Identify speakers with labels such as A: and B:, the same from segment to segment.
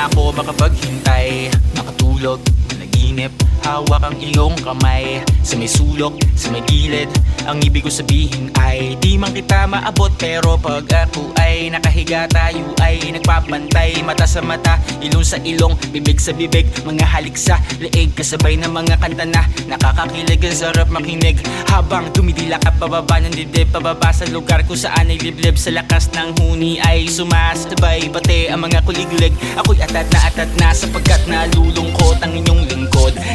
A: na ako makapaghintay Nakatulog naginip Hawak ang iyong kamay. Sa may sulok, sa may gilid. Ang ibig ko sabihin ay Di man kita maabot Pero pag ako ay nakahiga Tayo ay nagpapantay. Mata sa mata, ilong sa ilong Bibig sa bibig, mga halik sa leeg Kasabay ng mga kanta na Nakakakilig. Ang sarap makinig. Habang dumidila ka pababa ng dibdib. Pababa sa lugar kung saan ay liblib. Sa lakas ng huni ay sumasabay. Pati ang mga kuliglig. Ako'y atat na atat na Sapagkat nalulungkot ang inyong lingkod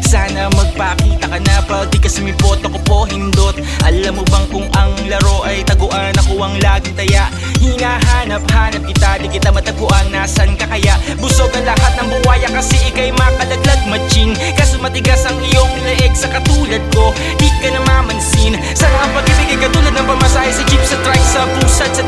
A: Sana magpakita ka na Pag di ka sumipot. Ako po hindot. Alam mo bang kung ang laro ay taguan? Ako ang laging taya. Hinahanap-hanap kita Di kita matagpuan. Nasaan ka kaya? Busog ang lahat ng buwaya Kasi ikay makalaglag matching Kaso matigas ang iyong leeg Sa katulad ko. Di ka namamansin. Sana ang pag-ibig katulad ng pamasahe Sa jeep, sa trike, sa bus at sa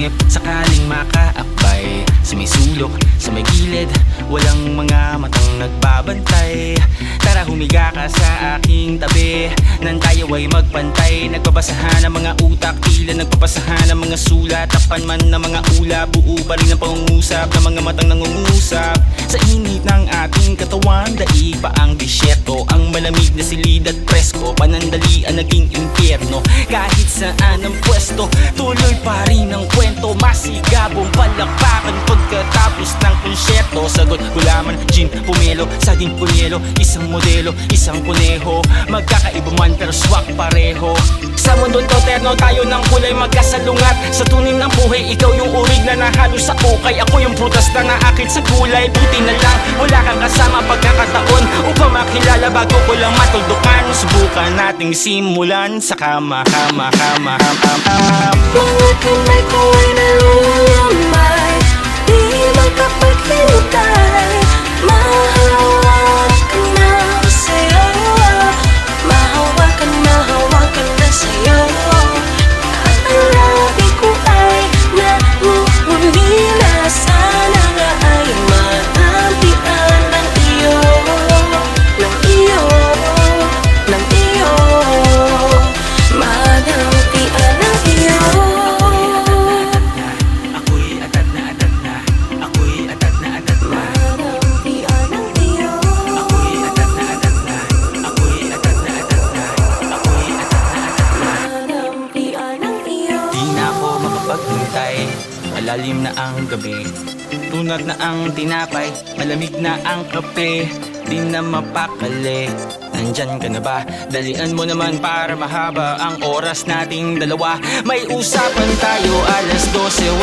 A: managinip Sakaling makaakbay. Sa may sa may gilid Walang mga matang nagbabantay. Tara humiga ka sa aking tabi. Nang tayo ay magpantay Nagbabasahan ng mga utak Tila nagpapasahan ng mga sulat. Takpan man ng mga ulap Buo pa rin ang pangungusap Ng mga matang nangungusap. Sa init ng ating katawan Daig pa ang disyerto. Ang malamig na silid at presko Panandalian naging impyerno. Kahit saan ang pwesto Tuloy palakpakan Pagkatapos ng konsyerto. Sagot gulaman, gin, pumelo Saging punyelo, isang modelo Isang kuneho. Magkakaiba man pero swak pareho. Sa mundo to terno tayo ng kulay magkasalungat. Sa tunin ng buhay ikaw yung urig na nahalo sa ukay. Ako yung prutas na naakit sa gulay. Buti na lang wala kang kasama pagkakataon. Upang makilala bago ko lang matuldukan. Subukan nating simulan sa kama, kama, kama, kama, kama. Malalim na ang gabi. Tunad na ang tinapay. Malamig na ang kape. Di na mapakali. Nandyan ka na ba? Dalian mo naman para mahaba ang oras nating dalawa. May usapan tayo alas 12